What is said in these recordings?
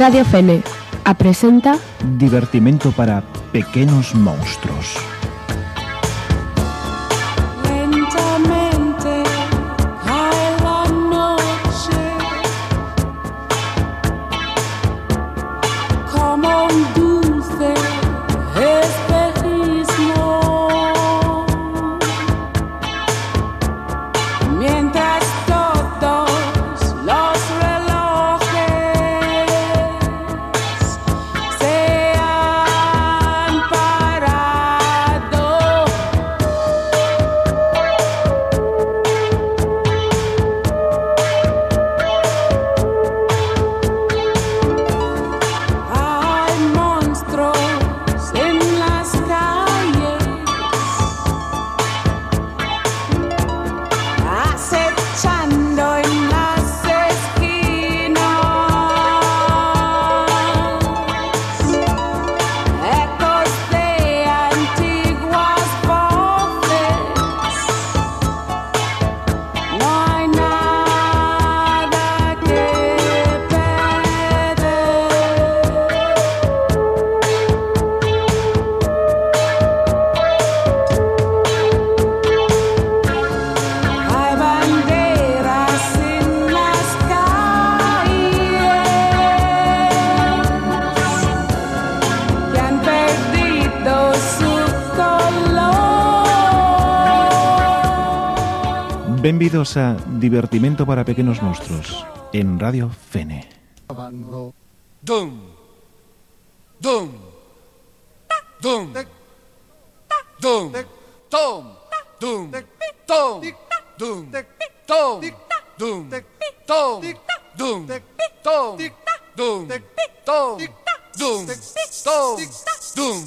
Radio Fene apresenta Divertimento para pequenos monstruos. Divertimento para pequenos monstruos en Radio Fene. Dum. Dum. Dum. Dum. Tom. Tom. Dum. Tom. Dum. Tom. Dum. Tom. Dum. Tom. Dum. Tom. Dum.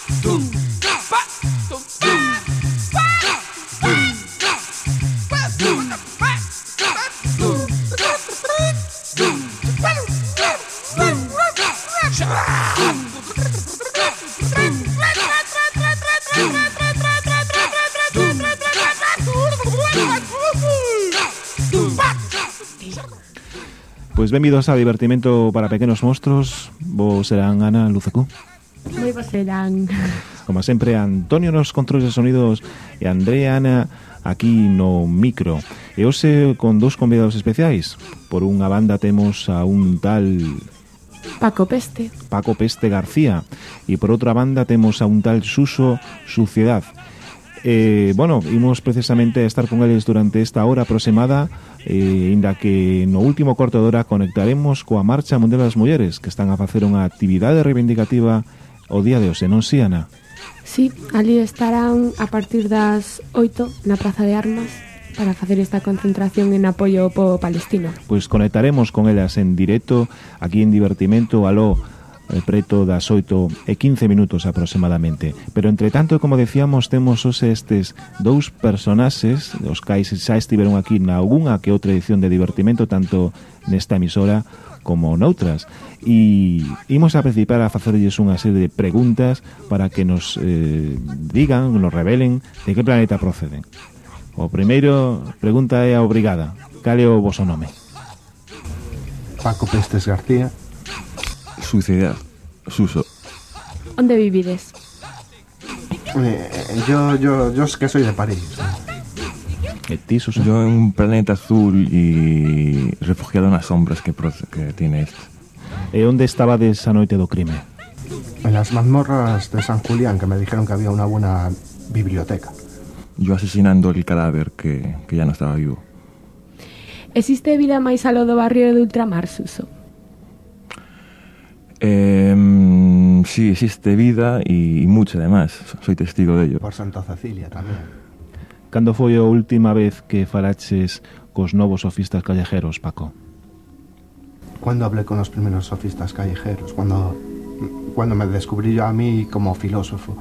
benvidos a Divertimento para Pequenos Monstros Vos serán Ana Luzacú Moi vos serán. Como sempre, Antonio nos controles de sonidos E Andrea Ana aquí no micro. E hoxe con dous convidados especiais. Por unha banda temos a un tal Paco Peste. Paco Peste García. E por outra banda temos a un tal Suso Suciedad. Eh, bueno, imos precisamente a estar con eles durante esta hora aproximada eh, Inda que no último corto de hora conectaremos coa Marcha Mundial das Mulleres Que están a facer unha actividade reivindicativa o día de hoxe, non si, Ana? Sí, ali estarán a partir das 8 na Praza de Armas para facer esta concentración en apoio ao povo palestino Pois conectaremos con elas en directo aquí en Divertimento Aló preto das 8 e 15 minutos aproximadamente. Pero, entre tanto, como decíamos, temos hoxe estes dous personaxes, os cais xa estiveron aquí na algunha que outra edición de divertimento, tanto nesta emisora como noutras. E imos a participar a facerlles unha serie de preguntas para que nos eh, digan, nos revelen de que planeta proceden. O primeiro pregunta é a obrigada. Cal é o vosso nome? Paco Pestes García Suciedad. Suso. Onde vivides? Eh, yo, yo, yo es que soy de París. Yo en un planeta azul y refugiado en las sombras que, que tiene este. E onde estabades a noite do crime? En las mazmorras de San Julián, que me dijeron que había una buena biblioteca. Yo asesinando el cadáver que, que ya no estaba vivo. Existe vida máis alo do barrio de Ultramar, Suso? Eh, sí, existe vida e, e mucha, además. Soy testigo de ello. Por Santa Cecilia tamén. Cando foi a última vez que falaches cos novos sofistas callejeros, Paco? Cando hablé con os primeros sofistas callejeros, cando, cando me descubrí yo a mí como filósofo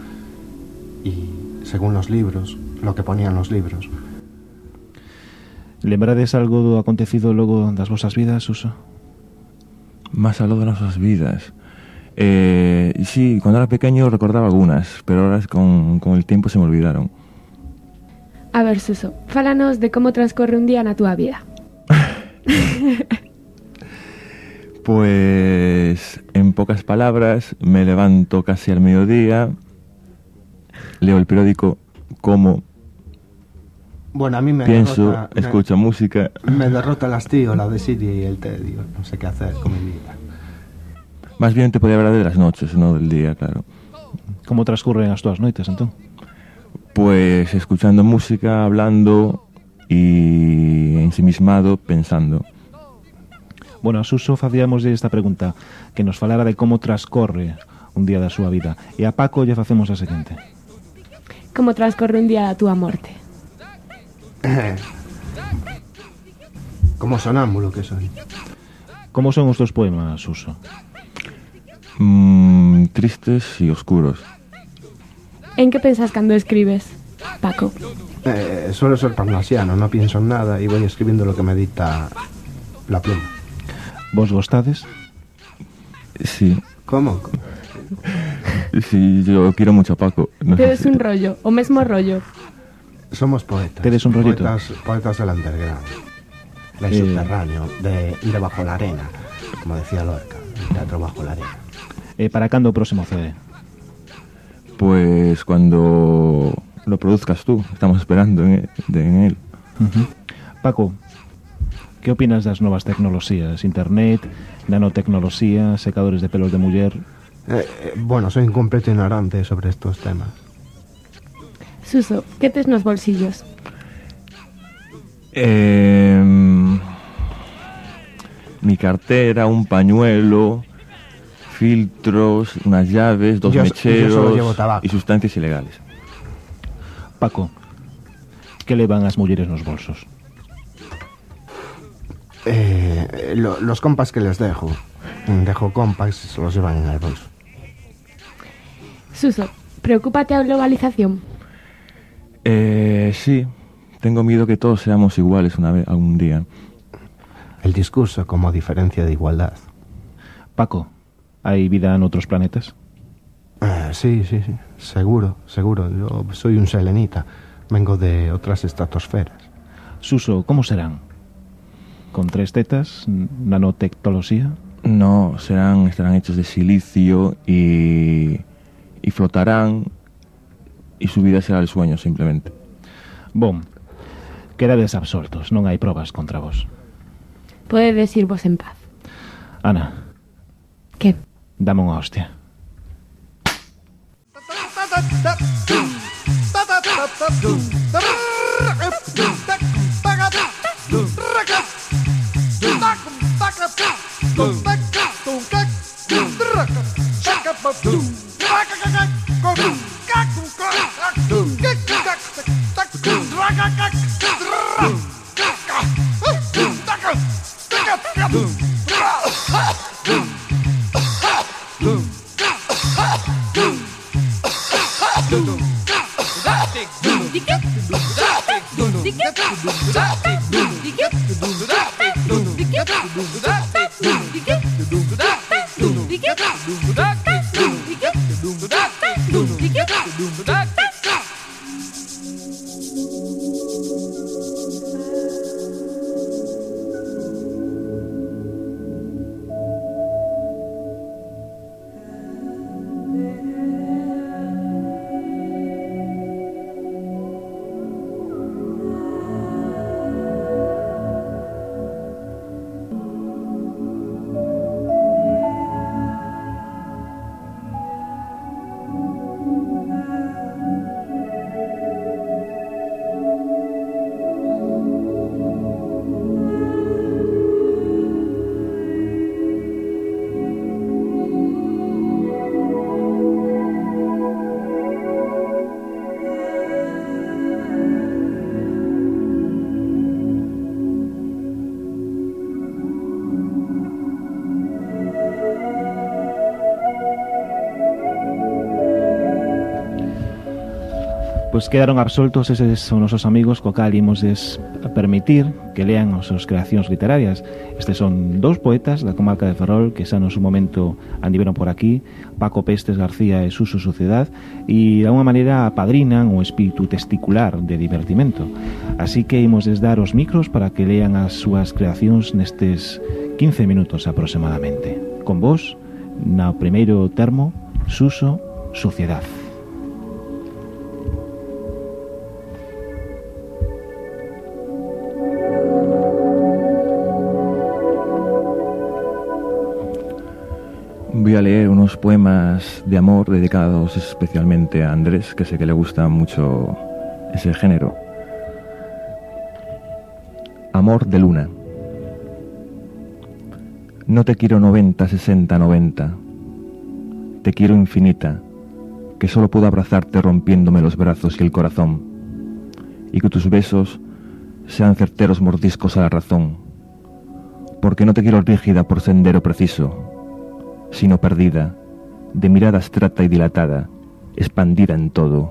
y según los libros, lo que ponían los libros. Lembrades algo do acontecido logo das vosas vidas, Suso? Más algo de nuestras vidas. Eh, sí, cuando era pequeño recordaba algunas, pero ahora con, con el tiempo se me olvidaron. A ver, Suso, fálanos de como transcorre un día na túa vida. Pues, en pocas palabras, me levanto casi al mediodía, leo el periódico, como, Bueno, a mí me pienso, derrota, me- escucho música. Me, derrota el hastío, la desidia y el tedio. No sé qué hacer con mi vida. Más bien te podría hablar de las noches, no del día, claro. Como transcurren as túas noites, entón? Pues escuchando música, hablando y ensimismado, pensando. Bueno, a Suso facíamos esta pregunta que nos falara de como transcorre un día da súa vida. E a Paco lle facemos a seguinte. Como transcorre un día da túa morte. Como sonámbulo que soy. Como son os teus poemas, Suso? Mm, tristes y oscuros. En que pensas cando escribes, Paco? Eh, suelo ser parnasiano, no pienso en nada y voy escribiendo lo que me dicta la pluma. Vos gostades? Sí, ¿Cómo? sí, yo quiero mucho a Paco. No Tedes si- un rollo, o mesmo rollo. Somos poetas. Tedes un rollito. Poetas, poetas del underground. Del Eh. subterráneo, de, de bajo la arena. Como decía Lorca, el teatro bajo la arena. E para cando o próximo CD? Pues cuando lo produzcas tú, estamos esperando en, de- en él. Paco, que opinas das novas tecnoloxías? Internet, nanotecnoloxía, secadores de pelos de muller... Eh, eh, bueno, soy un completo ignorante sobre estos temas. Suso, que tes nos bolsillos? Em, mi cartera, un pañuelo, filtros, unas llaves, dos Yo- mecheros y sustancias ilegales. Paco, que levan as mulleres nos bolsos? Eh, lo- los compas que les dejo. Dejo compas, se los llevan en el bolso. Suso, preocúpate a globalización. Eh, sí, tengo miedo que todos seamos iguales una vez, algún día. El discurso como diferencia de igualdad. Paco, hai vida en outros planetas? Eh, sí, sí, sí. Seguro, seguro. Yo soy un selenita. Vengo de otras estratosferas. Suso, como serán? Con tres tetas, n- nanotecnoloxía? No, serán, estarán hechos de silicio y, y flotarán y su vida será el sueño simplemente. Bom, quedades absortos, non hai probas contra vos. Podedes irvos en paz. Ana. Que? Dame unha hostia. Boom. Ticket. pois quedaron absoltos eses son nosos amigos co cal imos des permitir que lean as súas creacións literarias. Estes son dous poetas da comarca de Ferrol que xa no seu momento andiveron por aquí, Paco Pestes García e Suso Sociedad, e de unha maneira apadrinan o espírito testicular de divertimento. Así que imos desdar os micros para que lean as súas creacións nestes 15 minutos aproximadamente. Con vos, na primeiro termo, Suso Sociedad. Leer unos poemas de amor dedicados especialmente a Andrés, que sé que le gusta mucho ese género. Amor de luna. No te quiero 90, 60, 90. Te quiero infinita, que solo puedo abrazarte rompiéndome los brazos y el corazón, y que tus besos sean certeros mordiscos a la razón, porque no te quiero rígida por sendero preciso, sino perdida, de mirada abstracta y dilatada, expandida en todo.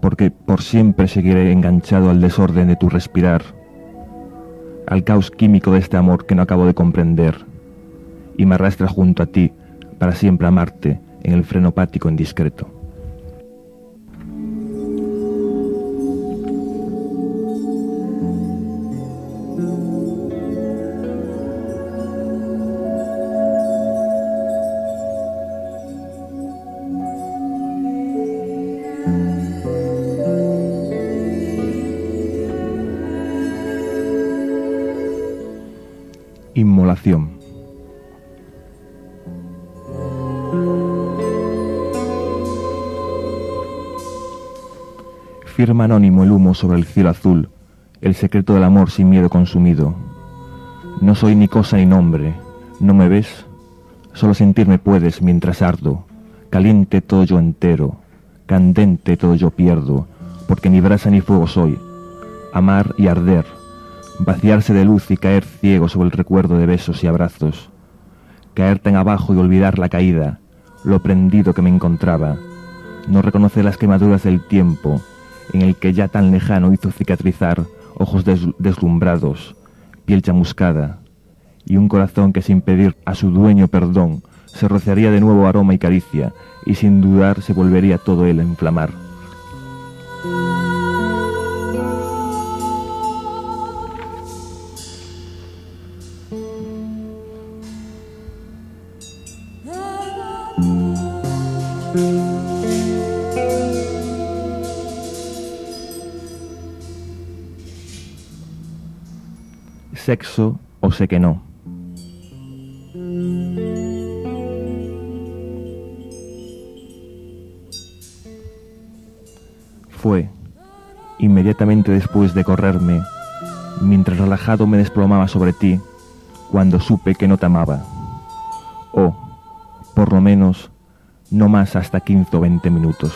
Porque por siempre seguiré enganchado al desorden de tu respirar, al caos químico de este amor que no acabo de comprender, y me arrastra junto a ti para siempre amarte en el frenopático indiscreto. Firma anónimo el humo sobre el cielo azul, el secreto del amor sin miedo consumido. No soy ni cosa ni nombre, ¿no me ves? Solo sentirme puedes mientras ardo, caliente todo yo entero, candente todo yo pierdo, porque ni brasa ni fuego soy, amar y arder, vaciarse de luz y caer ciego sobre el recuerdo de besos y abrazos, caer tan abajo y olvidar la caída, lo prendido que me encontraba, no reconocer las quemaduras del tiempo, en el que ya tan lejano hizo cicatrizar ojos des- deslumbrados, piel chamuscada, y un corazón que sin pedir a su dueño perdón se rociaría de nuevo aroma y caricia, y sin dudar se volvería todo él a inflamar. Sexo o sé que no. Fue, inmediatamente después de correrme, mientras relajado me desplomaba sobre ti, cuando supe que no te amaba. O, por lo menos, no más hasta 15 o 20 minutos.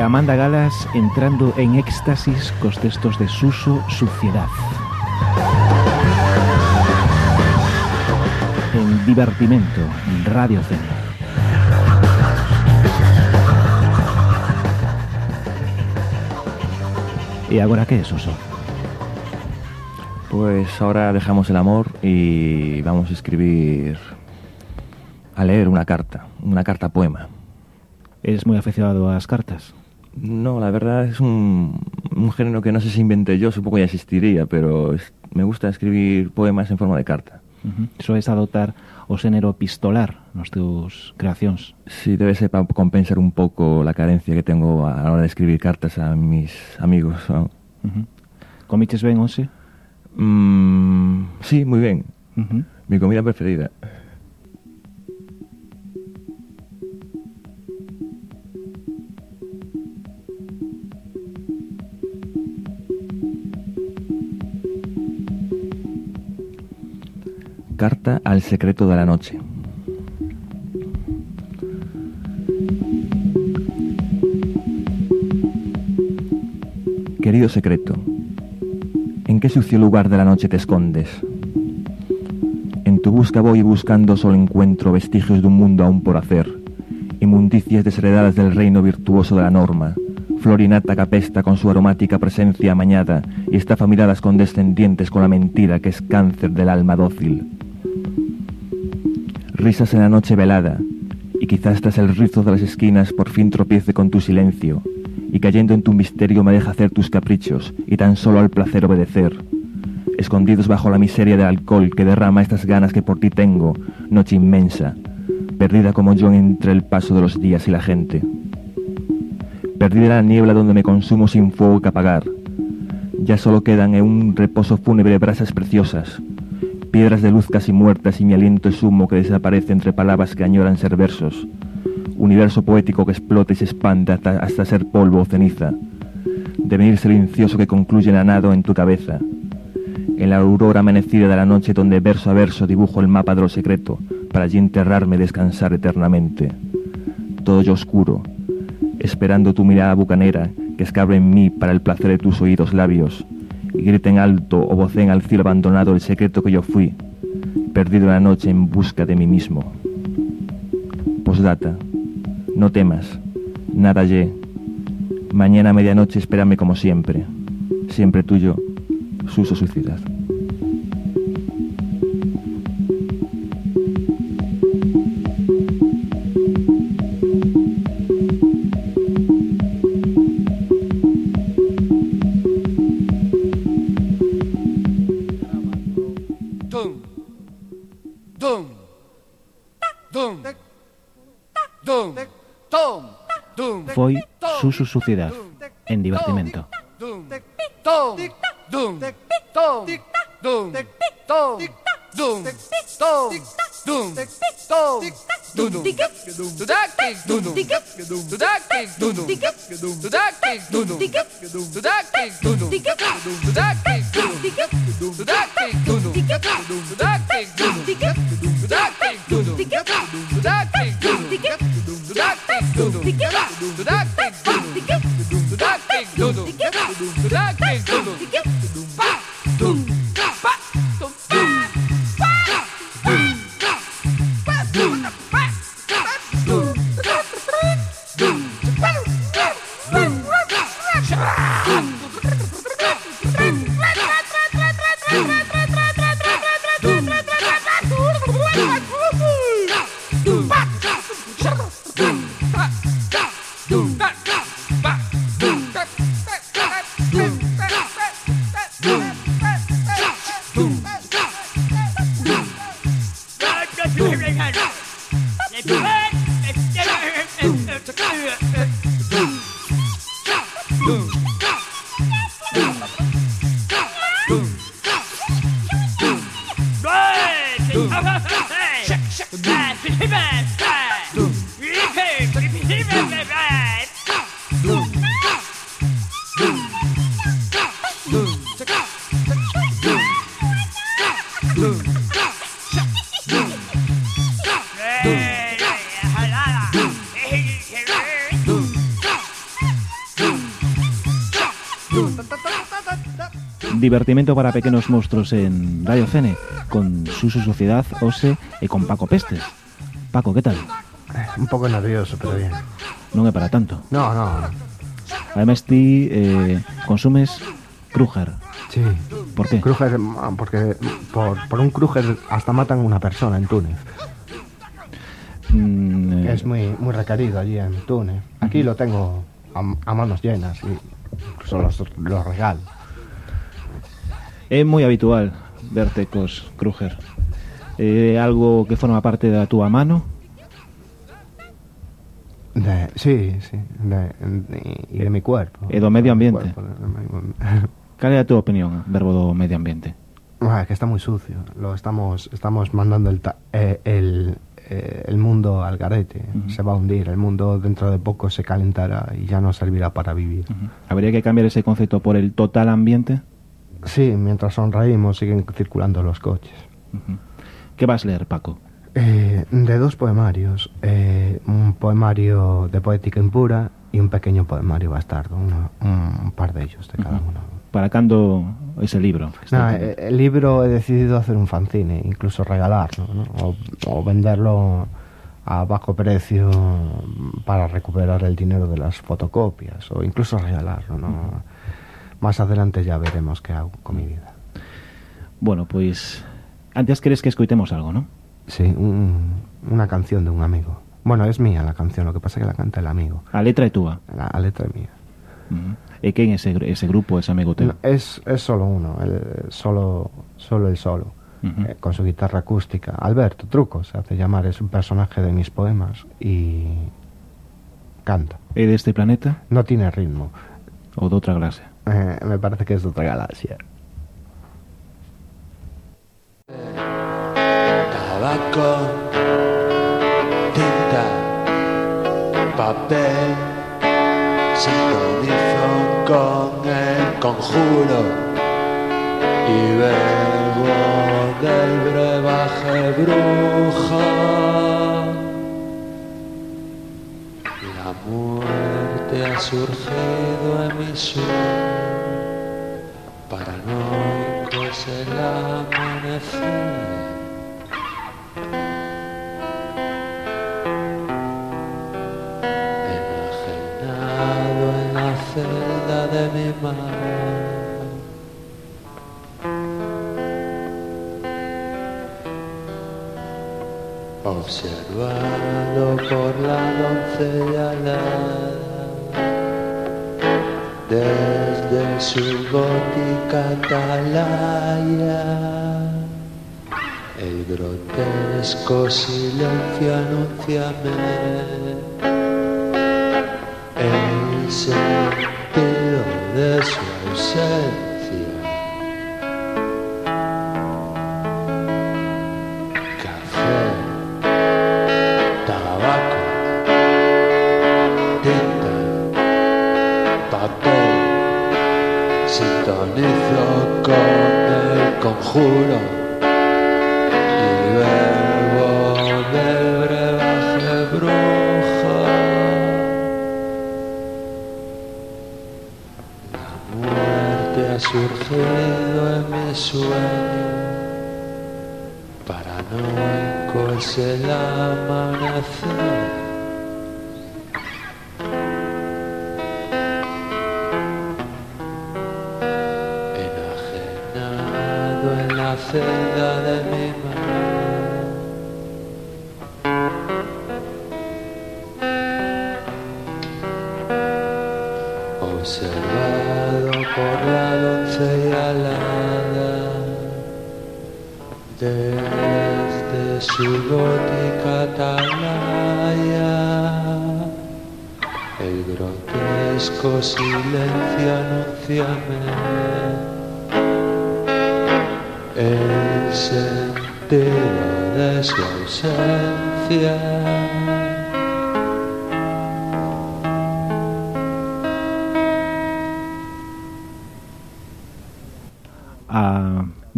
Amanda Galas entrando en éxtasis cos textos de Suso Suciedad. En Divertimento, Radio Zen. E agora que é, Suso? Pues ahora dejamos el amor y vamos a escribir, a leer una carta, una carta poema. Eres moi aficionado ás cartas? No, la verdad es un, un género que no sé si inventé yo, supongo que ya existiría, pero es, me gusta escribir poemas en forma de carta. Uh -huh. Soes adoptar o xénero epistolar nos teus creacións? Sí, debe ser para compensar un poco la carencia que tengo a la hora de escribir cartas a mis amigos. ¿no? Uh -huh. Comiches ben, once? Mm, sí, muy bien. Uh -huh. Mi comida preferida. Carta al secreto de la noche. Querido secreto, ¿en qué sucio lugar de la noche te escondes? En tu busca voy buscando solo encuentro vestigios de un mundo aún por hacer, inmundicias desheredadas del reino virtuoso de la norma, florinata capesta con su aromática presencia amañada y estafa miradas condescendientes con la mentira que es cáncer del alma dócil. Risas en la noche velada, y quizás tras el rizo de las esquinas por fin tropiece con tu silencio, y cayendo en tu misterio me deja hacer tus caprichos y tan solo al placer obedecer. Escondidos bajo la miseria del alcohol que derrama estas ganas que por ti tengo, noche inmensa, perdida como yo entre el paso de los días y la gente. Perdida la niebla donde me consumo sin fuego que apagar. Ya solo quedan en un reposo fúnebre brasas preciosas, piedras de luz casi muertas y mi aliento es humo que desaparece entre palabras que añoran ser versos. Universo poético que explota y se expande hasta, hasta ser polvo o ceniza. Devenir silencioso que concluye en a nado en tu cabeza. En la aurora amanecida de la noche donde verso a verso dibujo el mapa de lo secreto para allí enterrarme y descansar eternamente. Todo yo oscuro, esperando tu mirada bucanera que escabre en mí para el placer de tus oídos labios y griten alto o voceen al cielo abandonado el secreto que yo fui, perdido en la noche en busca de mí mismo. Postdata. No temas. Nada ye. Mañana a medianoche espérame como siempre. Siempre tuyo. Suso Suicidad. Suso Suciedad, en Divertimento. Black Divertimento para pequenos monstruos en Radio Cene con Susu Sociedad, Ose e con Paco Pestes. Paco, que tal? Un pouco nervioso, pero bien. Non é para tanto. No, no. Además ti eh, consumes Kruger. Sí. Por qué? Kruger, ah, porque por, por un Kruger hasta matan una persona en Túnez. Mm, eh, Es muy, muy requerido allí en Túnez. Aquí lo tengo a, a manos llenas y incluso los, los regalo. É moi habitual verte cos Kruger. É algo que forma parte da túa mano? De, sí, sí. De, de- y de mi cuerpo. E do medio ambiente. Cuerpo, de Cal é a túa opinión, verbo do medio ambiente? Ah, que está muy sucio. Lo estamos, estamos mandando el, ta- eh, el, eh, el mundo al garete. Se va a hundir. El mundo dentro de poco se calentará y ya no servirá para vivir. Habría que cambiar ese concepto por el total ambiente? Sí, mientras sonreímos siguen circulando los coches. Que vas leer, Paco? Eh, de dos poemarios. eh, un poemario de poética impura y un pequeño poemario bastardo. uno- un par de ellos de cada uno. Para cando ese libro? Nah, eh, el libro he decidido hacer un fanzine, incluso regalarlo, ¿no? o, o venderlo a bajo precio para recuperar el dinero de las fotocopias, o incluso regalarlo. ¿no? Más adelante ya veremos qué hago con mi vida. Bueno, pois antes queres que escoitemos algo, non? Sí, un- una canción de un amigo. Bueno, es mía la canción, lo que pasa es que la canta el amigo. A letra é túa. La, la letra es mía. Uh E quen é ese, ese grupo, ese amigo teu? No, es, es solo uno, el, solo, solo el solo, Ujú. eh, con su guitarra acústica. Alberto Truco se hace llamar, es un personaje de mis poemas y canta. É deste planeta No tiene ritmo, ou de outra clase? Eh, me parece que es otra galaxia. tabaco, tinta, papel, sintonizo con el conjuro y bebo del brebaje bruja. Ha surgido en mi sueño paranoicos el amanecer. enajenado en la celda de mi madre. Observado por la doncella desde su gótica atalaya, el grotesco silencio anunciame el sentido de su ausencia. Conjuro y bebo del brebaje bruja. La muerte ha surgido en mi sueño, paranoico es el amanecer. Observado por la doncella alada desde de su gótica atalaya. El grotesco silencio anunciame el sentido de su ausencia.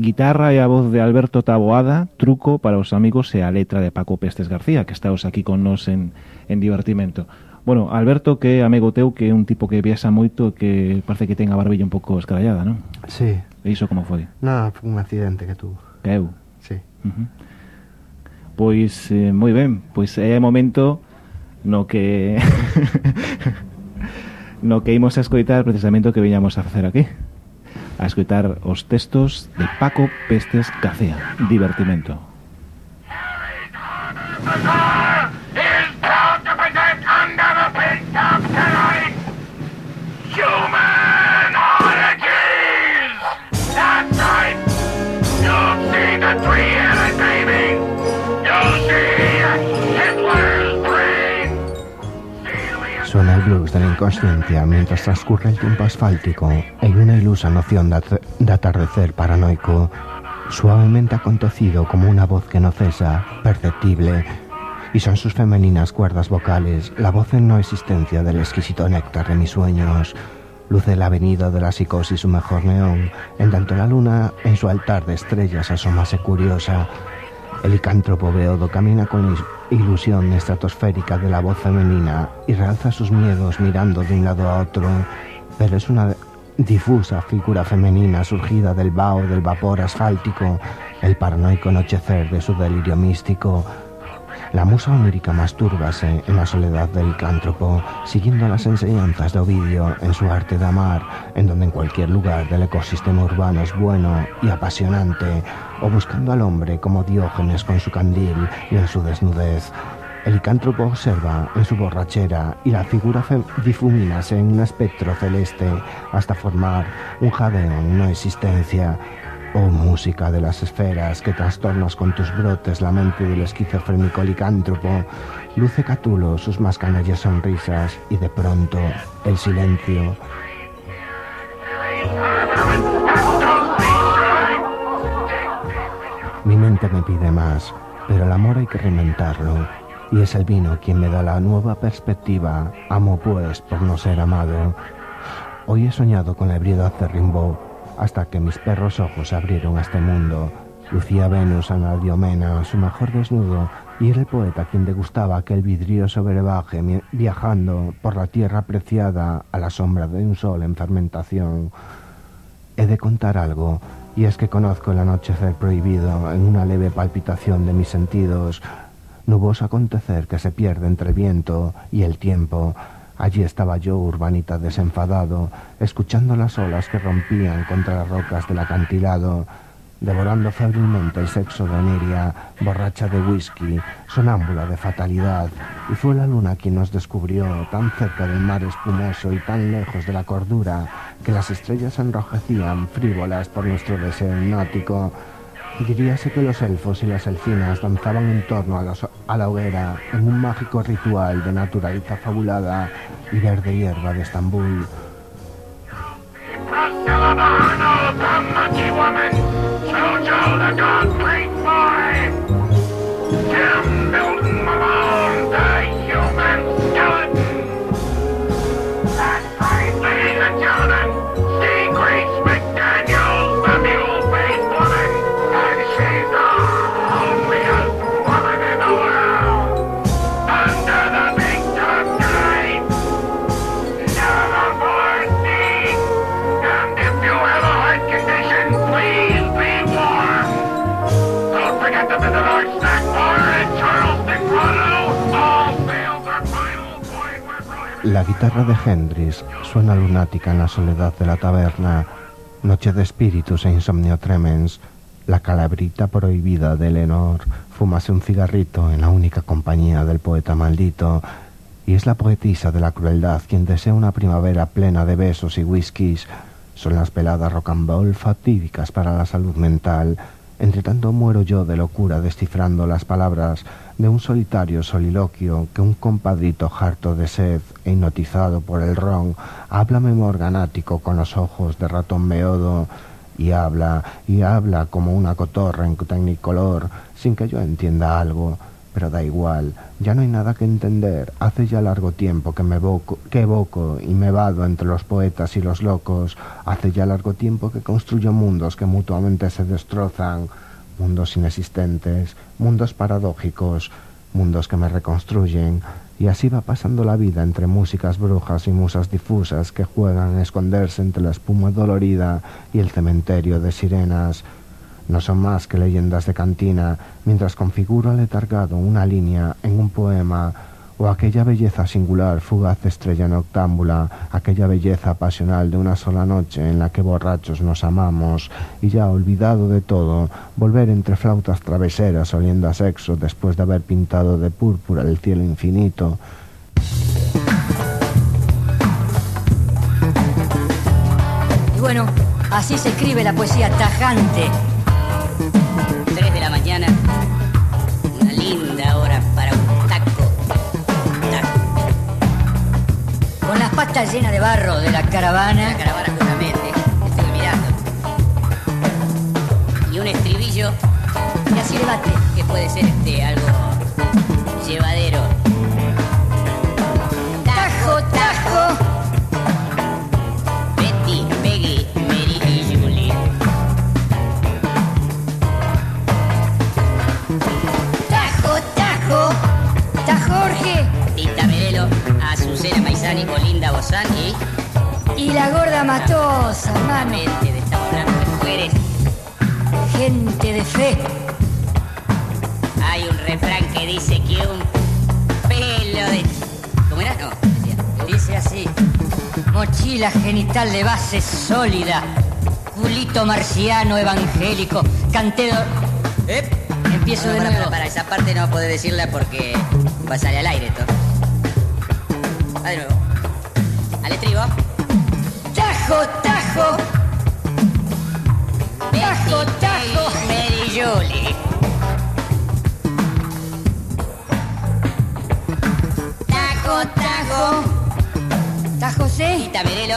Guitarra e a voz de Alberto Taboada, truco para os amigos e a letra de Paco Pestes García, que estáos aquí con nos en, en divertimento. Bueno, Alberto, que é amigo teu, que é un tipo que viaxa moito que parece que ten a barbilla un pouco escarallada, non? Sí. E iso como foi? Nada, foi un accidente que tuvo. Que eu? Sí. Uh -huh. Pois, eh, moi ben, pois é momento no que... no que imos a escoitar precisamente o que viñamos a facer aquí a escutar os textos de Paco Pestes Cacea. Divertimento. Blues de la inconsciencia mientras transcurre el tiempo asfáltico en una ilusa noción de, at- de atardecer paranoico, suavemente acontecido como una voz que no cesa, perceptible, y son sus femeninas cuerdas vocales, la voz en no existencia del exquisito néctar de mis sueños. Luce la avenida de la psicosis su mejor neón, en tanto la luna en su altar de estrellas asomase curiosa. El licántropo beodo camina con ilusión estratosférica de la voz femenina y realza sus miedos mirando de un lado a otro, pero es una difusa figura femenina surgida del vaho del vapor asfáltico, el paranoico anochecer de su delirio místico. La musa onírica mastúrbase en la soledad del licántropo, siguiendo las enseñanzas de Ovidio en su arte de amar, en donde en cualquier lugar del ecosistema urbano es bueno y apasionante, o buscando al hombre como Diógenes con su candil y en su desnudez. El licántropo observa en su borrachera y la figura difumínase en un espectro celeste hasta formar un jadeo en no existencia. Oh música de las esferas que trastornas con tus brotes la mente del esquizofrénico licántropo, luce Catulo sus más canallas sonrisas y de pronto el silencio. Mi mente me pide más, pero el amor hay que reinventarlo. Y es el vino quien me da la nueva perspectiva. Amo pues por no ser amado. Hoy he soñado con la ebriedad de Rimbaud, hasta que mis perros ojos abrieron a este mundo. Lucía Venus Anadiomena, su mejor desnudo, y era el poeta quien degustaba aquel vidrioso brebaje mi- viajando por la tierra apreciada a la sombra de un sol en fermentación. He de contar algo, y es que conozco el anochecer prohibido en una leve palpitación de mis sentidos, nuboso acontecer que se pierde entre viento y el tiempo. Allí estaba yo, urbanita desenfadado, escuchando las olas que rompían contra las rocas del acantilado, devorando febrilmente el sexo de Oniria, borracha de whisky, sonámbula de fatalidad, y fue la luna quien nos descubrió tan cerca del mar espumoso y tan lejos de la cordura que las estrellas enrojecían frívolas por nuestro deseo hipnótico. Diríase que los elfos y las elfinas danzaban en torno a, los- a la hoguera en un mágico ritual de naturaleza fabulada y verde hierba de Estambul. La guitarra de Hendrix suena lunática en la soledad de la taberna, noche de espíritus e insomnio tremens. La calabrita prohibida de Eleanor fumase un cigarrito en la única compañía del poeta maldito. Y es la poetisa de la crueldad quien desea una primavera plena de besos y whiskies. Son las veladas roll fatídicas para la salud mental. Entre tanto muero yo de locura descifrando las palabras de un solitario soliloquio que un compadrito harto de sed e hipnotizado por el ron habla memorganático con los ojos de ratón meodo y habla y habla como una cotorra en tecnicolor sin que yo entienda algo pero da igual, ya no hay nada que entender. Hace ya largo tiempo que me evoco, que evoco y me vado entre los poetas y los locos. Hace ya largo tiempo que construyo mundos que mutuamente se destrozan, mundos inexistentes, mundos paradójicos, mundos que me reconstruyen. Y así va pasando la vida entre músicas brujas y musas difusas que juegan a esconderse entre la espuma dolorida y el cementerio de sirenas no son más que leyendas de cantina, mientras configuro aletargado una línea en un poema o aquella belleza singular, fugaz estrella noctámbula, aquella belleza pasional de una sola noche en la que borrachos nos amamos y ya olvidado de todo, volver entre flautas traveseras oliendo a sexo después de haber pintado de púrpura el cielo infinito. Y bueno, así se escribe la poesía tajante. Llenas de barro de la caravana. Caravana justamente, mirando. Y un estribillo. Y así debate. Que puede ser este algo llevadero. Tajo, tajo. Azucena Maizani, Olinda Bozán y... Y la gorda matosa, de mujeres. Gente de fe. Hay un refrán que dice que un pelo de... ¿Cómo era? No. Dice así. Mochila genital de base sólida. Culito marciano evangélico. Cantero... Empiezo de para, nuevo. Para, para, esa parte no puedo decirla porque va a salir al aire esto. Va de nuevo. Al estribo. Tajo, tajo. Tajo, tajo. Mary Julie. Tajo, tajo. Tajo C. Tita Merelo,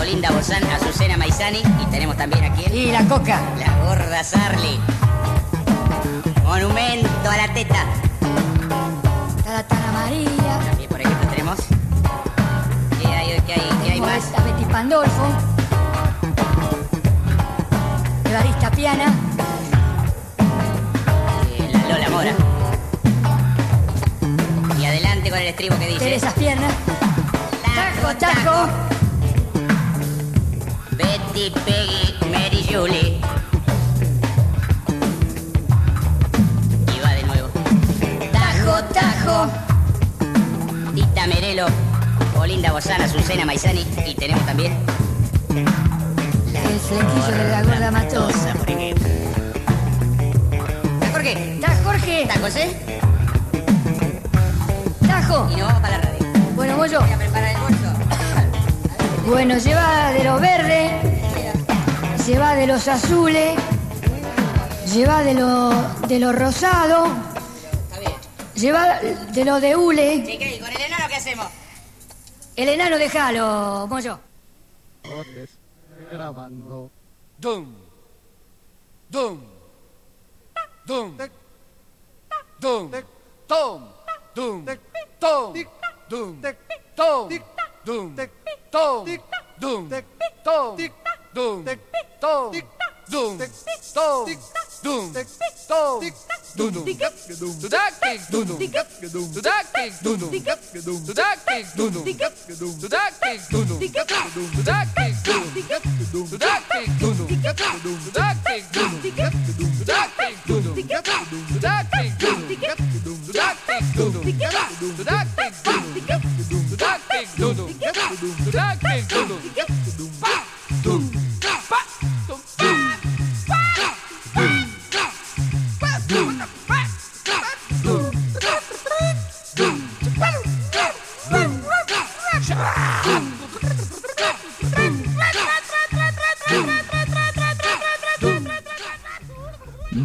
Olinda Bozán, Azucena Maizani y tenemos también aquí Y la coca. La gorda Sarli. Monumento a la teta. María. Pandolfo. Evarista Piana. Eh, la Lola Mora. Y adelante con el estribo que dice. Teresa Piernas. Tajo, tajo. Betty, Peggy, Mary Julie. Y va de nuevo. Tajo, tajo. Tita Merelo, Olinda Bozana, Azucena Maizani y tenemos también El flequillo de la gorda matosa. ¿Está Jorge? ¿Está Jorge? ¿Está José? Tajo. Y nos vamos para la radio. Bueno, Moyo. Voy a preparar el bolso. Bueno, lleva de los verdes, lleva de los azules, lleva de los de los rosados, Está bien. lleva de los de hule. ¿Y qué? ¿Y con el enano qué hacemos? El enano déjalo, Moyo. Grabando. Dum. Dum. Dum. Dum. Tom. Dum. Tom. Dum. Tom. Dum. Tom. Dum. Tom. Dum. Tom. Dum. Tom. Dum. doen. Stom. Doen doen. Doe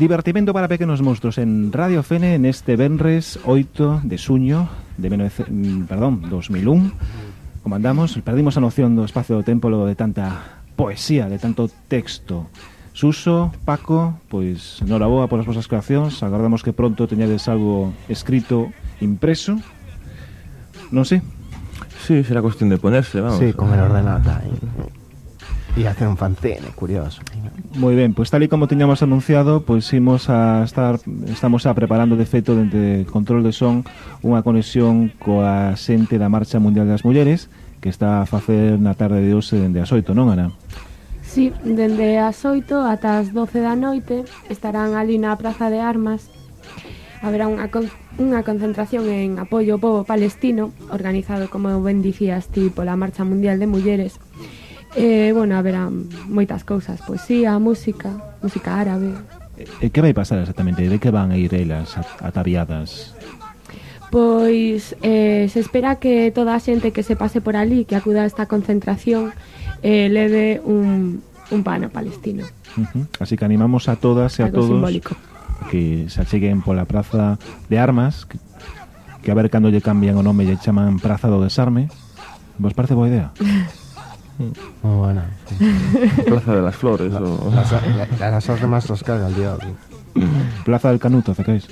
Divertimento para pequenos monstruos en Radio Fene en este Benres 8 de suño de 19 mm, perdón, 2001. Como andamos, perdimos a noción do espacio do tempo logo de tanta poesía, de tanto texto. Suso, Paco, pois noraboa polas vosas creacións, agardamos que pronto teñades algo escrito, impreso. Non sei, Sí, será cuestión de ponerse, vamos. Sí, con el ordenador ahí. y hacen un fanzine, curioso. Moi ben, pois tal e como teñamos anunciado, pois imos a estar estamos a preparando de feito dende Control de Son unha conexión coa xente da Marcha Mundial das Mulleres que está a facer na tarde de hoxe dende as 8, non, Ana? Sí, dende as 8 ata as 12 da noite estarán ali na Praza de Armas haberá unha, con unha concentración en apoio ao povo palestino organizado, como ben dicías ti, pola Marcha Mundial de Mulleres E, bueno, haberá moitas cousas, poesía, música, música árabe. E, que vai pasar exactamente? De que van a ir elas ataviadas? Pois eh, se espera que toda a xente que se pase por ali, que acuda a esta concentración, eh, leve un, un pano palestino. Uh -huh. Así que animamos a todas e a Algo todos simbólico. que se acheguen pola Praza de Armas, que, que a ver cando lle cambian o nome lle chaman Praza do Desarme. Vos parece boa idea? Muy buena. Plaza de las Flores o... Las, la- las armas los carga el diablo. Plaza del Canuto, ¿cecáis?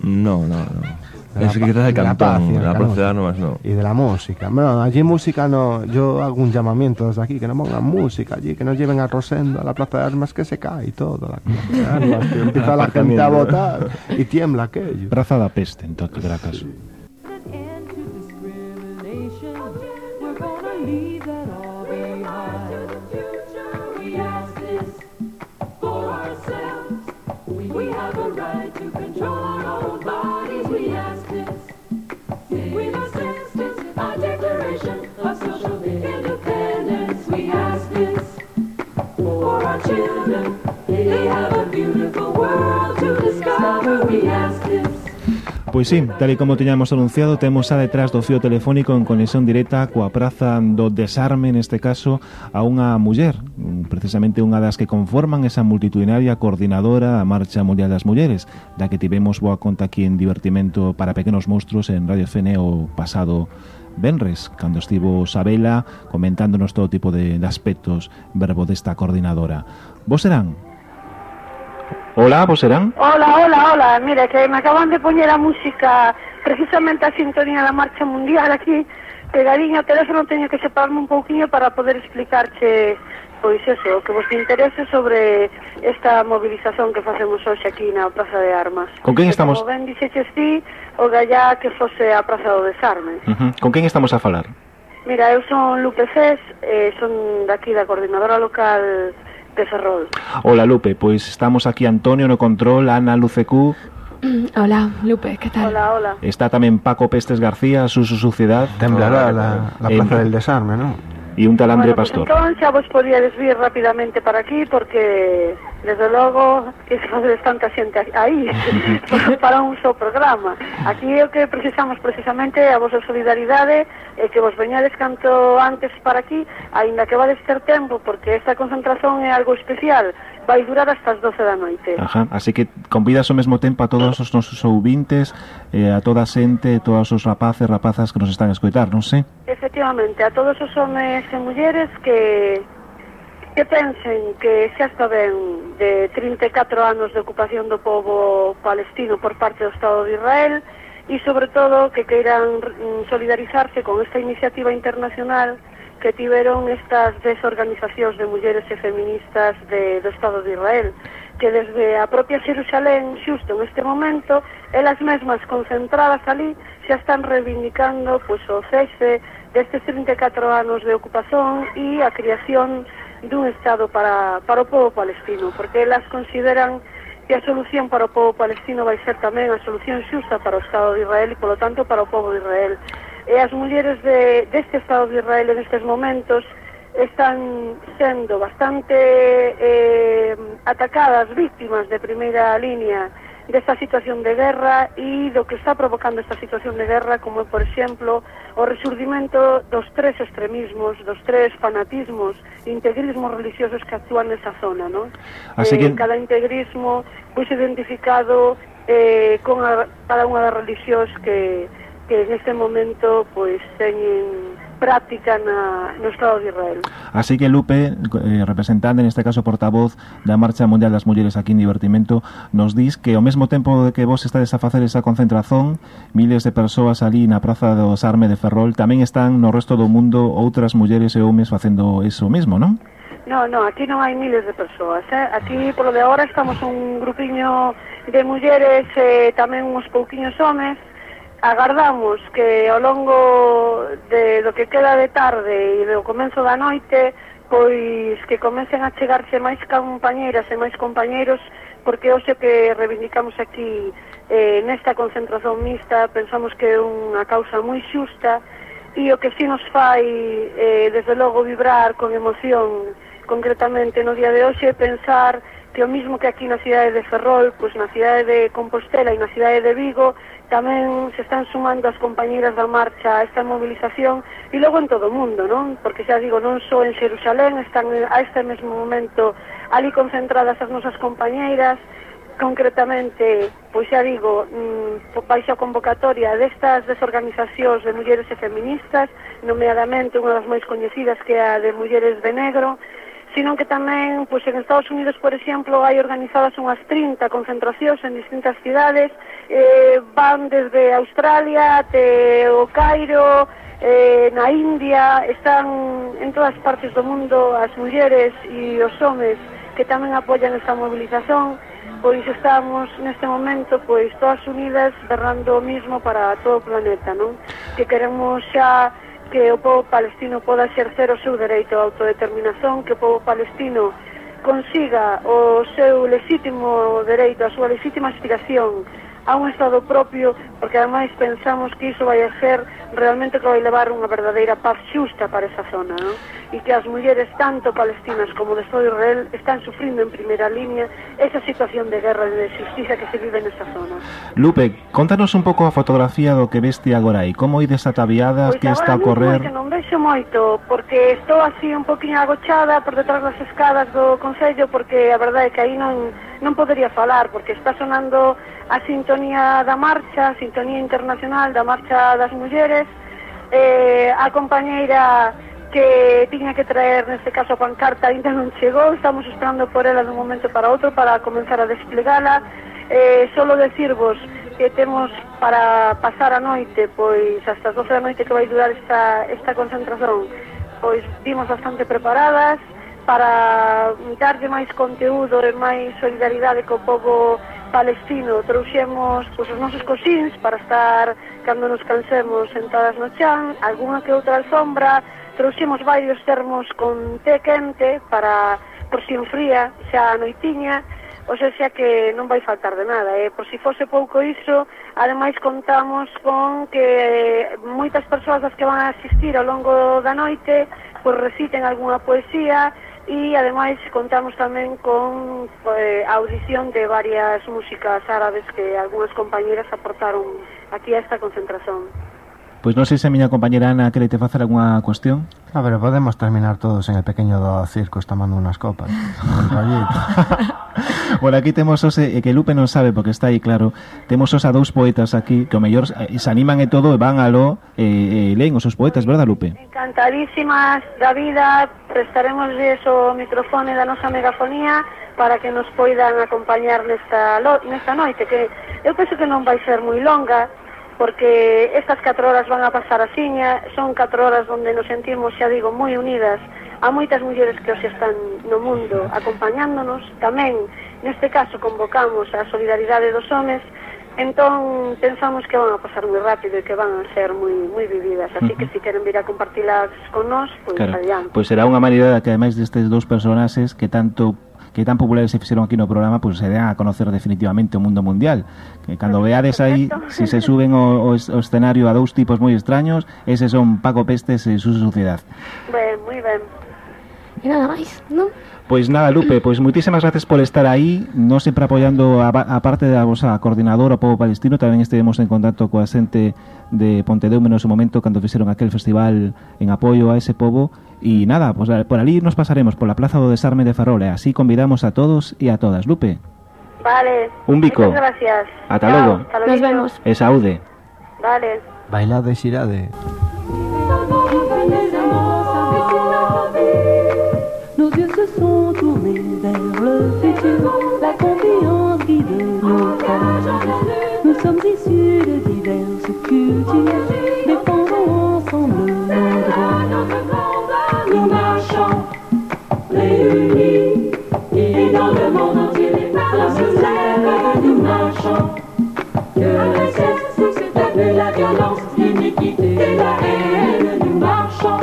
No, no, no. De Es que quizás el de la paz cantón, y el la calor. Plaza de Armas no. Y de la música. Bueno, allí música no. Yo hago un llamamiento desde aquí, que no pongan música allí, que no lleven a Rosendo a la Plaza de Armas, que se cae y todo. La Plaza de Armas, que empieza la gente a votar y tiembla aquello. Praza da Peste, en todo caso. We're Pois sí, tal e como teñamos anunciado, temos a detrás do fío telefónico en conexión directa coa praza do desarme, neste caso, a unha muller, mm, precisamente unha das que conforman esa multitudinaria coordinadora a Marcha Mundial das Mulleres, da que tivemos boa conta aquí en Divertimento para Pequenos Monstruos en Radio Fene o pasado Benres, cando estivo Sabela comentándonos todo tipo de, de aspectos verbo desta coordinadora. Vos serán Hola, vos serán? Hola, hola, hola. Mira, que me acaban de poñer a música precisamente a sintonía da marcha mundial aquí. Pegadiña o teléfono teño que separarme un pouquiño para poder explicarche pois eso, o que vos interese sobre esta movilización que facemos hoxe aquí na Praza de Armas. Con quen estamos? Que, como ben dixeches ti, o gallá que fose a Praza do Desarme. Uh -huh. Con quen estamos a falar? Mira, eu son Lupe Cés, eh, son daqui da coordinadora local de Ferrol. Hola Lupe, pois estamos aquí Antonio no control, Ana Lucecú, Hola, Lupe, ¿qué tal? Hola, hola. está tamén Paco Pestes García, su, su suciedad. Temblará la, la Eh, Plaza del Desarme, ¿no? e un talandre bueno, pues pastor. Entón xa vos podíades vir rapidamente para aquí porque desde logo que se fazer tanta xente aí para un só programa. Aquí é o que precisamos precisamente a vosa solidaridade e que vos veñades canto antes para aquí, aínda que vades ter tempo porque esta concentración é algo especial vai durar hasta as 12 da noite. Ajá, así que convidas ao mesmo tempo a todos os nosos ouvintes, eh, a toda a xente, todos os rapaces, rapazas que nos están a escoitar, non sei? Efectivamente, a todos os homens e mulleres que que pensen que xa está ben de 34 anos de ocupación do povo palestino por parte do Estado de Israel e sobre todo que queiran solidarizarse con esta iniciativa internacional que tiveron estas desorganizacións de mulleres e feministas de, do Estado de Israel que desde a propia Xerusalén xusto neste momento elas mesmas concentradas ali xa están reivindicando pois, o cese destes 34 anos de ocupación e a creación dun Estado para, para o povo palestino porque elas consideran que a solución para o povo palestino vai ser tamén a solución xusta para o Estado de Israel e polo tanto para o povo de Israel. E as mulleres de, deste Estado de Israel en estes momentos están sendo bastante eh, atacadas, víctimas de primeira línea desta situación de guerra e do que está provocando esta situación de guerra como, por exemplo, o resurdimento dos tres extremismos, dos tres fanatismos, integrismos religiosos que actúan nesa zona, non? Así eh, que... Eh, cada integrismo pois identificado eh, con a, cada unha das religións que, que este momento pois teñen práctica na, no Estado de Israel. Así que Lupe, eh, representante, en este caso portavoz da Marcha Mundial das Mulleres aquí en Divertimento, nos dis que ao mesmo tempo de que vos estades a facer esa concentración, miles de persoas ali na Praza do Sarme de Ferrol, tamén están no resto do mundo outras mulleres e homes facendo eso mesmo, non? No, no, aquí non hai miles de persoas, eh? aquí polo de agora estamos un grupiño de mulleres e eh, tamén uns pouquiños homes, Agardamos que ao longo de, do que queda de tarde e do comenzo da noite pois que comecen a chegarse máis compañeiras e máis compañeiros porque hoxe que reivindicamos aquí eh, nesta concentración mixta pensamos que é unha causa moi xusta e o que si nos fai eh, desde logo vibrar con emoción concretamente no día de hoxe é pensar que o mismo que aquí na cidade de Ferrol, pois na cidade de Compostela e na cidade de Vigo tamén se están sumando as compañeiras da marcha a esta movilización e logo en todo o mundo, non? Porque xa digo, non só en Xerusalén, están a este mesmo momento ali concentradas as nosas compañeiras, concretamente, pois xa digo, mm, baixo a convocatoria destas desorganizacións de mulleres e feministas, nomeadamente unha das máis coñecidas que é a de Mulleres de Negro, sino que tamén, pois en Estados Unidos, por exemplo, hai organizadas unhas 30 concentracións en distintas cidades, eh, van desde Australia até o Cairo, eh, na India, están en todas partes do mundo as mulleres e os homes que tamén apoian esta movilización, pois estamos neste momento pois todas unidas berrando o mismo para todo o planeta, non? Que queremos xa que o povo palestino poda exercer o seu dereito a autodeterminación, que o povo palestino consiga o seu lexítimo dereito, a súa lexítima aspiración a un Estado propio, porque ademais pensamos que iso vai a ser realmente que vai levar unha verdadeira paz xusta para esa zona, non? e que as mulleres tanto palestinas como de Estado de Israel están sufrindo en primeira línea esa situación de guerra e de justicia que se vive nesta zona. Lupe, contanos un pouco a fotografía do que veste agora aí, como ides ataviadas, pois que está a correr... Pois non vexo moito, porque estou así un poquinho agochada por detrás das escadas do Concello, porque a verdade é que aí non non podería falar porque está sonando a sintonía da marcha, a sintonía internacional da marcha das mulleres, eh, a compañeira que tiña que traer neste caso a pancarta ainda non chegou, estamos esperando por ela dun momento para outro para comenzar a desplegala. Eh, solo decirvos que temos para pasar a noite, pois hasta as 12 da noite que vai durar esta, esta concentración, pois vimos bastante preparadas, para darlle máis conteúdo e máis solidaridade co povo palestino. Trouxemos pois, os nosos cosins para estar, cando nos cansemos, sentadas no chan, algunha que outra alfombra, trouxemos varios termos con té quente para por si enfría xa a noitiña, o sea, xa que non vai faltar de nada. Eh? por si fose pouco iso, ademais contamos con que moitas persoas das que van a asistir ao longo da noite pois reciten algunha poesía, E ademais contamos tamén con eh, audición de varias músicas árabes que algunhas compañeras aportaron aquí a esta concentración. Pois non sei se a miña compañera Ana querete facer algunha cuestión. A ver, podemos terminar todos en el pequeño do circo tomando unhas copas. bueno, aquí temos os, e que Lupe non sabe porque está aí claro, temos os a dous poetas aquí que o mellor eh, se animan e todo e van aló e, e leen os seus poetas, verdad Lupe? Encantadísimas da vida, prestaremos o microfone da nosa megafonía para que nos poidan acompañar nesta, nesta noite que eu penso que non vai ser moi longa porque estas 4 horas van a pasar asiña, son 4 horas onde nos sentimos, xa digo, moi unidas a moitas mulleres que os están no mundo acompañándonos, tamén neste caso convocamos a solidaridade dos homes, entón pensamos que van a pasar moi rápido e que van a ser moi moi vividas, así uh -huh. que se si queren vir a compartilas con nós, pois claro. adiante. Pois pues será unha maneira que ademais destes dous personaxes que tanto que tan populares se fixeron aquí no programa, pois se den a conocer definitivamente o mundo mundial. Que cando veades aí, si se suben o, o, es- o escenario a dous tipos moi extraños, eses son Paco Pestes e su sociedad. Ben, moi ben. E nada máis, non? Pois nada, Lupe, pois moitísimas gracias por estar aí, non sempre apoiando a, a parte da vosa coordinadora o povo palestino, tamén estivemos en contacto coa xente de Pontedeume no seu momento cando fixeron aquel festival en apoio a ese povo e nada, pois por ali nos pasaremos pola Plaza do Desarme de Ferrol e así convidamos a todos e a todas, Lupe. Vale. Un bico. Muchas gracias. Ata logo. Nos vemos. E saúde. Vale. Bailade xirade. Sommes issus de diverses cultures, défendons ensemble nos droits. Nous marchons réunis, et dans le monde entier les parents se lèvent, nous marchons. Que le cesse de plus la violence, l'iniquité et la haine, nous marchons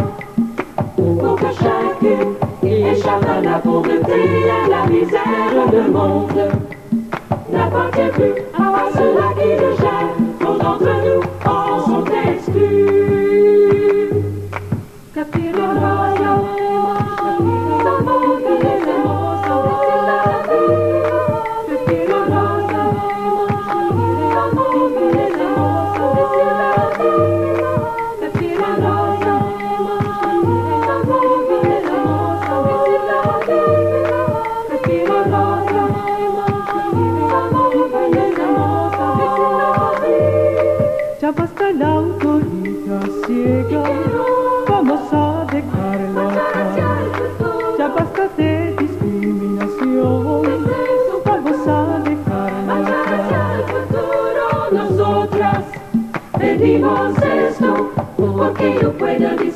pour que chacune échappe à la pauvreté, à la misère. Le monde n'appartient plus à ceux-là qui le gèrent. Trop d'entre nous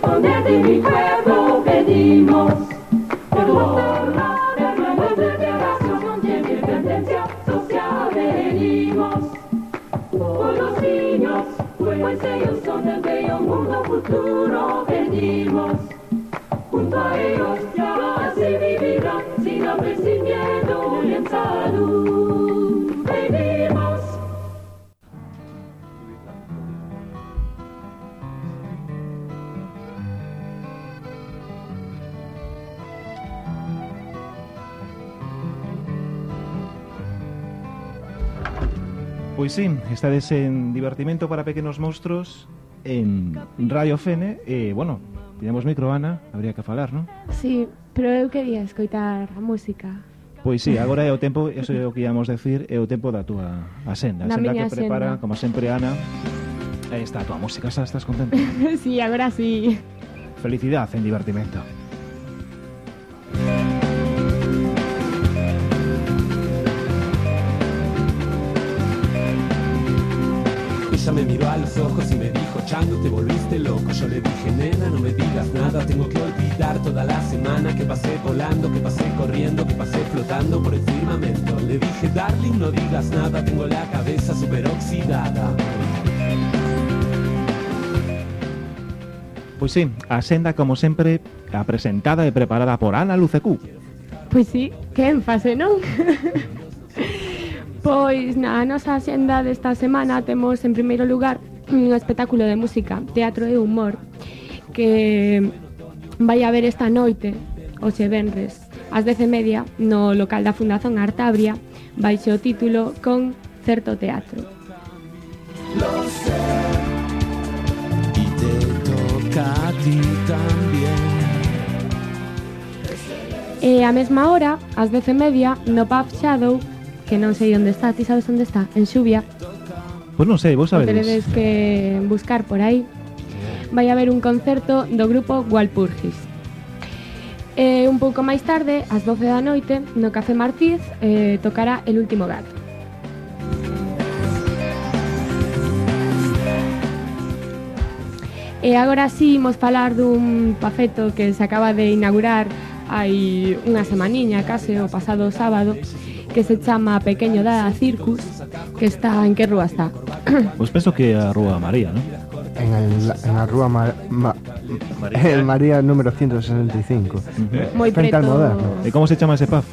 disponer de mi cuerpo, pedimos perdón. Estades en Divertimento para Pequenos Monstruos en Radio Fene e, bueno, tenemos micro, Ana, habría que falar, non? Sí, pero eu quería escoitar a música. Pois sí, agora é o tempo, eso é o que íamos decir, é o tempo da túa asenda. A senda que prepara, senda. como sempre, Ana. Aí está a túa música, xa estás contenta? sí, agora sí. Felicidade en divertimento. Ella me miró a los ojos y me dijo, Chango, te volviste loco. Yo le dije, nena, no me digas nada, tengo que olvidar toda la semana que pasé volando, que pasé corriendo, que pasé flotando por el firmamento. Le dije, darling, no digas nada, tengo la cabeza super oxidada. Pois sí, a senda, como sempre, a presentada e preparada por Ana Lucecú. Pois sí, que énfase, non? Pois na nosa xenda desta semana temos en primeiro lugar un espectáculo de música, teatro e humor que vai a ver esta noite, hoxe venres, ás dez e media no local da Fundación Artabria baixo o título con certo teatro. Lo sé, y te toca a ti también. E a mesma hora, ás dez e media, no Pub Shadow, que non sei onde está, ti sabes onde está? En Xubia. Pois pues non sei, vos sabedes. Tenedes que buscar por aí. Vai haber un concerto do grupo Walpurgis. E un pouco máis tarde, ás 12 da noite, no Café Martiz, eh, tocará El Último Gato. E agora sí, imos falar dun pafeto que se acaba de inaugurar hai unha semaniña, case o pasado sábado, que se chama Pequeño Dada Circus, que está en que rúa está? Pois penso que a Rúa María, non? En, el, en la Rúa Ma- Ma- el María número 165. Moi Frente al preto- moderno. E como se chama ese pub?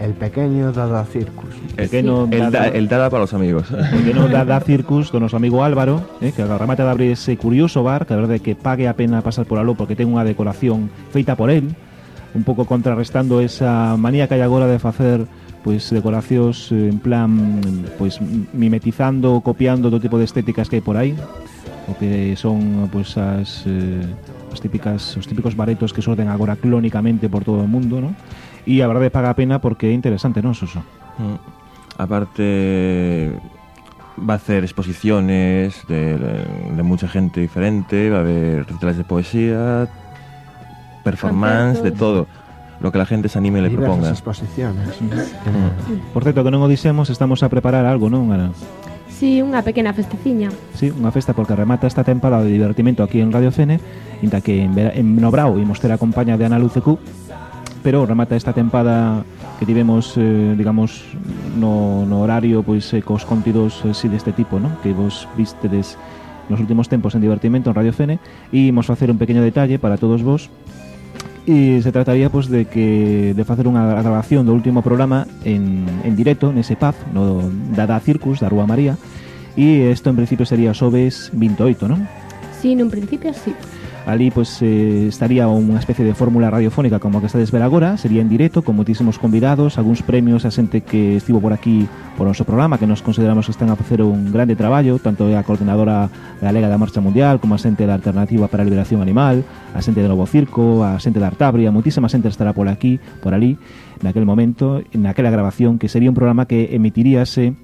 El pequeño Dada Circus. Pequeno El, Dada- da- el dada para los amigos. Pequeno Dada Circus do noso amigo Álvaro, eh, que remata de abrir ese curioso bar, que a verdade que pague a pena pasar por aló porque ten unha decoración feita por él. un pouco contrarrestando esa manía que hai agora de facer pois decoracións eh, en plan pois mimetizando, copiando todo tipo de estéticas que hai por aí o que son pois as eh, as típicas os típicos baretos que xorden agora clónicamente por todo o mundo, ¿no? E a verdade paga a pena porque é interesante, non, Suso? Mm. Aparte va a hacer exposiciones de, de mucha gente diferente, va a haber recitales de poesía, performance, de todo. lo que la gente se anime e le proponga. exposiciones. Mm. Por certo, que non o dixemos, estamos a preparar algo, non, Ana? Sí, unha pequena festeciña. Sí, unha festa porque remata esta temporada de divertimento aquí en Radio Fene, inda que en, Vera, en Nobrao imos ter a compañía de Ana Lucecu, pero remata esta tempada que tivemos, eh, digamos, no, no horario pois eh, cos contidos eh, así eh, deste tipo, non? Que vos vistedes nos últimos tempos en divertimento en Radio Fene e imos facer un pequeno detalle para todos vos E se trataría pois, de que de facer unha grabación do último programa en, en directo, nese pub, no, da, da Circus, da Rúa María, e isto en principio sería Sobes 28, non? Sí, nun principio sí. Ali pois eh, estaría unha especie de fórmula radiofónica como a que estades ver agora, sería en directo con moitísimos convidados, algúns premios a xente que estivo por aquí por o noso programa, que nos consideramos que están a facer un grande traballo, tanto a coordinadora galega da Marcha Mundial como a xente da Alternativa para a Liberación Animal, a xente do Novo Circo, a xente da Artabria, moitísima xente estará por aquí, por ali, naquel momento, naquela grabación que sería un programa que emitiríase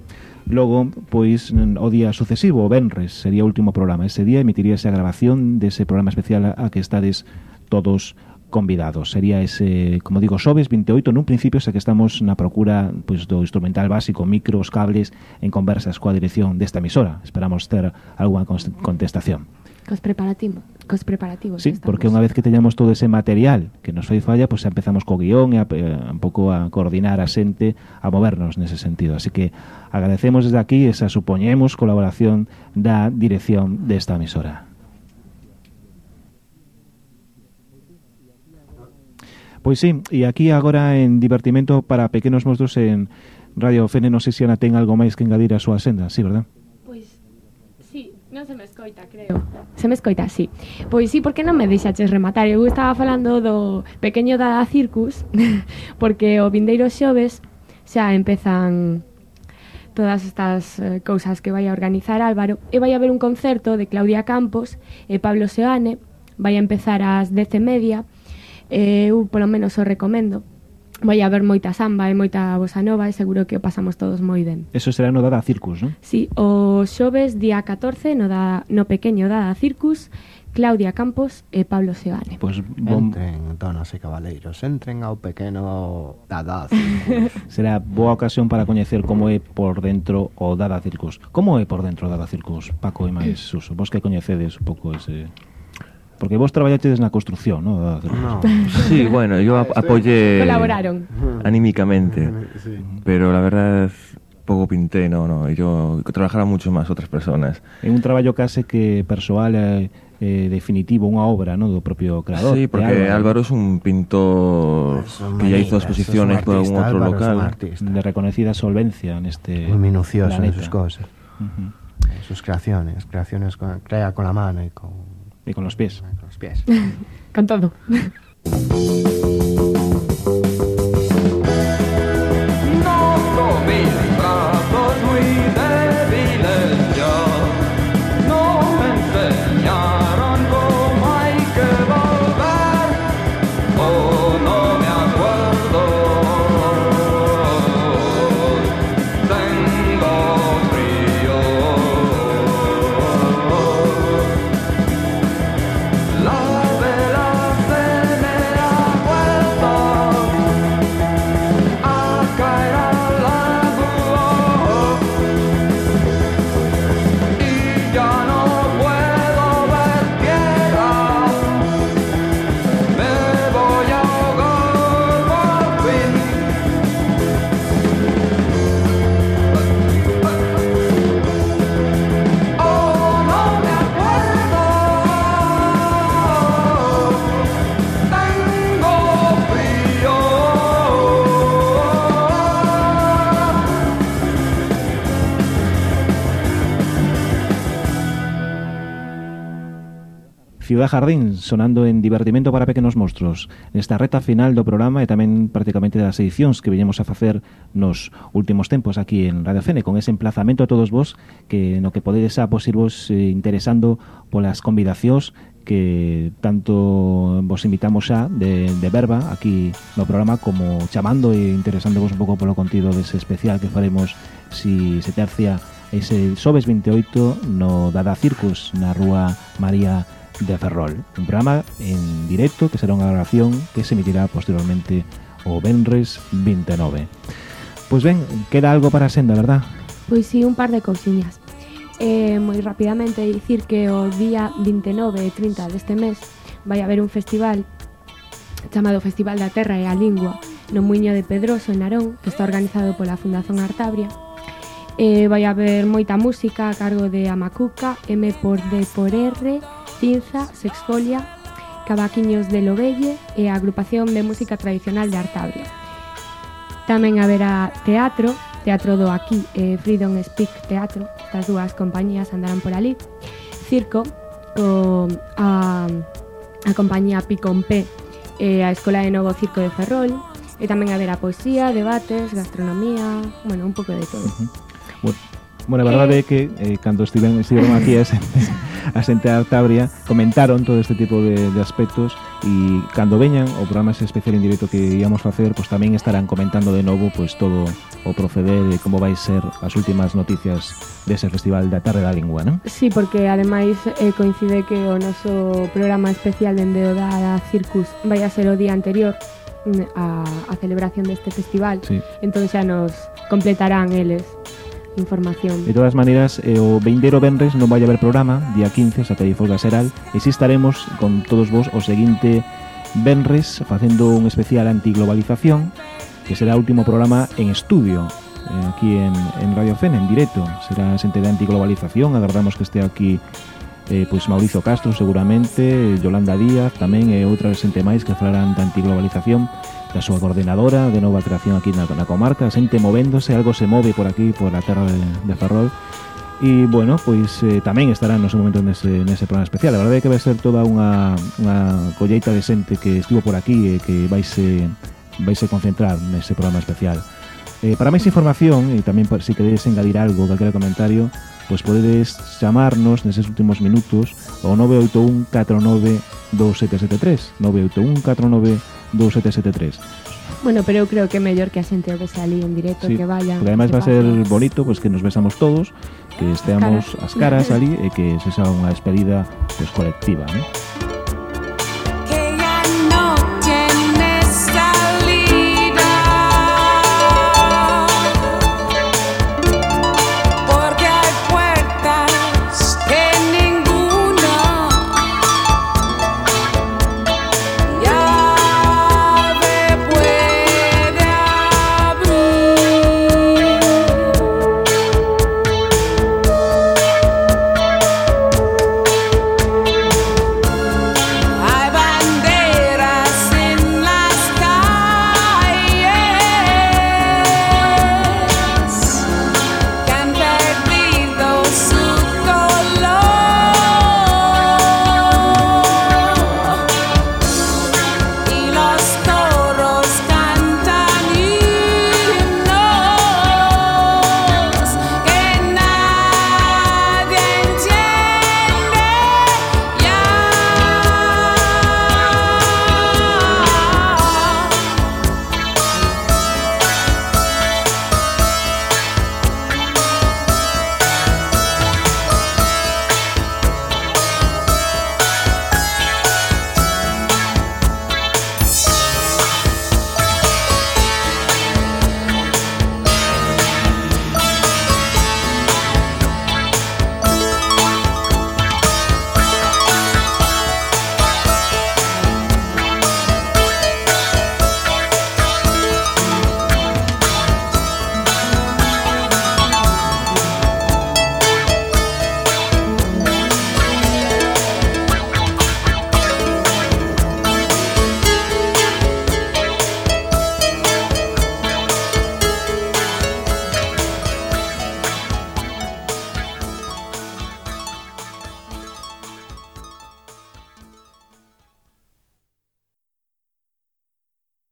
Logo, pois, o día sucesivo, o Benres, sería o último programa. Ese día emitiríase a grabación dese programa especial a que estades todos convidados. Sería ese, como digo, Sobes 28 nun principio, xa que estamos na procura pois, do instrumental básico, micros, cables, en conversas coa dirección desta emisora. Esperamos ter alguna contestación. Cos preparativos. Cos preparativos. Sí, porque unha vez que teñamos todo ese material que nos foi falla, pois pues empezamos co guión e a, eh, un pouco a coordinar a xente, a movernos nese sentido. Así que agradecemos desde aquí esa supoñemos colaboración da dirección desta emisora. Pois sí, e aquí agora en Divertimento para Pequenos Monstros en Radio Fene, non sei se Ana ten algo máis que engadir a súa senda, sí, verdad? Pois, sí, non se me escoita, creo. Se me escoita, sí. Pois sí, porque non me deixaches rematar? Eu estaba falando do pequeño da Circus, porque o vindeiro xoves xa empezan todas estas eh, cousas que vai a organizar Álvaro e vai a haber un concerto de Claudia Campos e Pablo Seoane vai a empezar ás dez e media eh, eu polo menos o recomendo vai haber moita samba e moita bossa nova e seguro que o pasamos todos moi ben. Eso será no Dada Circus, non? Sí, o xoves día 14 no, da, no pequeño Dada Circus Claudia Campos e Pablo Seoane. Pois pues, bom... Entren, donas e cabaleiros, entren ao pequeno Dada Circus. será boa ocasión para coñecer como é por dentro o Dada Circus. Como é por dentro o Dada Circus, Paco e máis Suso? Vos que coñecedes un pouco ese... Porque vos traballastedes na construcción, non? No. sí, bueno, yo ah, ap apoyé... Colaboraron. Anímicamente. Sí. Pero la verdad pouco pinté, no, no. Yo trabajara mucho más outras personas. É un traballo case que persoal eh, eh, definitivo, unha obra no, do propio creador. Sí, porque Álvaro, Álvaro es un pintor es un que ya hizo exposiciones por algún outro Álvaro local. De reconocida solvencia neste Muy minucioso planeta. en sus cosas. Uh -huh. En sus creaciones, creaciones con, crea con la mano y con E con los pies. con los pies. Con Ciudad Jardín, sonando en Divertimento para Pequenos Monstruos, nesta reta final do programa e tamén prácticamente das edicións que viñemos a facer nos últimos tempos aquí en Radio Fene, con ese emplazamento a todos vos que no que podedes a posirvos eh, interesando polas convidacións que tanto vos invitamos xa de, de verba aquí no programa como chamando e interesándovos un pouco polo contido dese especial que faremos si se tercia ese sobes 28 no Dada Circus na rúa María de Ferrol, un programa en directo que será unha grabación que se emitirá posteriormente o Benres 29. Pois ben, queda algo para a senda, verdad? Pois sí, un par de cousiñas. Eh, moi rapidamente dicir que o día 29 e 30 deste mes vai haber un festival chamado Festival da Terra e a Lingua no Muiño de Pedroso, en Narón, que está organizado pola Fundación Artabria. Eh, vai haber moita música a cargo de Amacuca, M por D por R, Cinza, Sexfolia, Cabaquiños de Lobelle e a Agrupación de Música Tradicional de Artabria. Tamén haberá teatro, Teatro do Aquí e Freedom Speak Teatro, estas dúas compañías andarán por ali, circo, con a, a compañía Picon P e a Escola de Novo Circo de Ferrol, e tamén haberá poesía, debates, gastronomía, bueno, un pouco de todo. Uh -huh. Bueno, bueno a verdade eh, é que eh, cando estiven, estiven aquí a ese a xente de Artabria comentaron todo este tipo de, de aspectos e cando veñan o programa ese especial en directo que íamos facer, pois pues, tamén estarán comentando de novo pois pues, todo o proceder e como vai ser as últimas noticias dese festival da Tarde da Lingua, non? Sí, porque ademais eh, coincide que o noso programa especial dende o da Circus vai a ser o día anterior mm, a, a celebración deste festival. Sí. Entón xa nos completarán eles información. De todas maneras, eh, o Vindeiro Benres non vai haber programa, día 15, xa que difos Seral, e si estaremos con todos vos o seguinte Benres facendo un especial antiglobalización, que será o último programa en estudio, eh, aquí en, en Radio FEN, en directo. Será xente de antiglobalización, agardamos que este aquí eh, pois Mauricio Castro seguramente, Yolanda Díaz tamén e outra xente máis que falarán de antiglobalización da súa coordinadora de nova creación aquí na, na comarca, xente movéndose, algo se move por aquí, por a terra de, de Ferrol, E, bueno, pois eh, tamén estará no seu momento nese, nese programa especial. A verdade é que vai ser toda unha, unha colleita de xente que estivo por aquí E que vaise, vaise concentrar nese programa especial. Eh, Para máis información, e tamén se si queredes engadir algo, calquera comentario Pois podedes chamarnos neses últimos minutos ao 981 49 2773 981 49 2773. Bueno, pero eu creo que é mellor que a xente o vese ali en directo, sí, que vaya. Porque ademais va a ser bonito pois pues, que nos besamos todos, que esteamos as caras, as caras ali e que se xa unha despedida pois, pues, colectiva, ¿no?